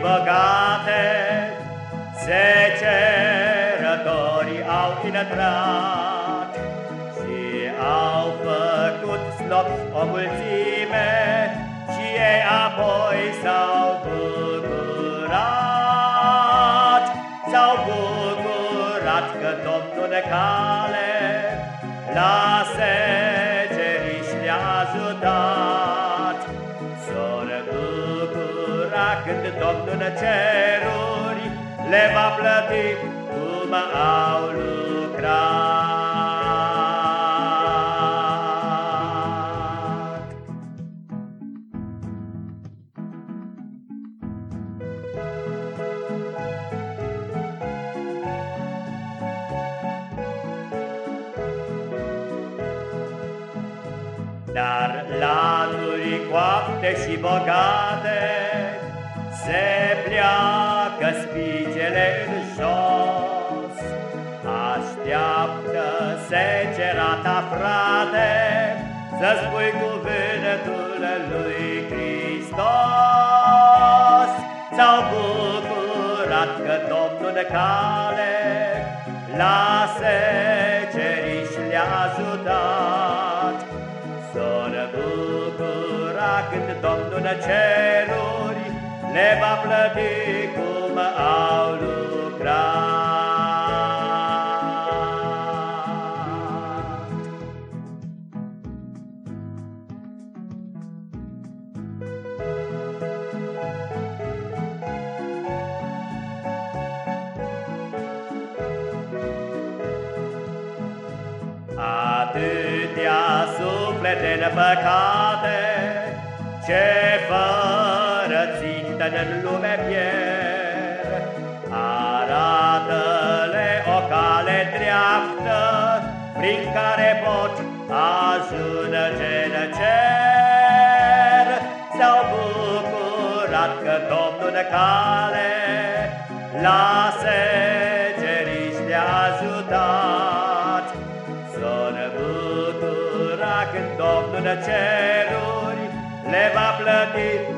bogate, Secerătorii au intrat Și au făcut slop o mulțime Și ei apoi s-au bucurat. S-au bucurat că Domnul de cale La când Domnul ceruri le va plăti cum au lucrat. Dar lanuri coapte și bogate se pleacă spicele în jos, Așteaptă secerata, frate, Să spui cuvântul lui Hristos. S-au bucurat că Domnul de cale La seceriș le-a ajutat, S-or bucura când Domnul ceruri le va plăti cum au lucrat. Atâtea suflete în păcate, ce fără țintă în lume pierd, Arată-le o cale dreaptă, prin care pot ajunge în cer. S-au bucurat că Domnul de cale la seceriș le-a ajutat. S-or bucura când Domnul de ceruri le va plăti cum au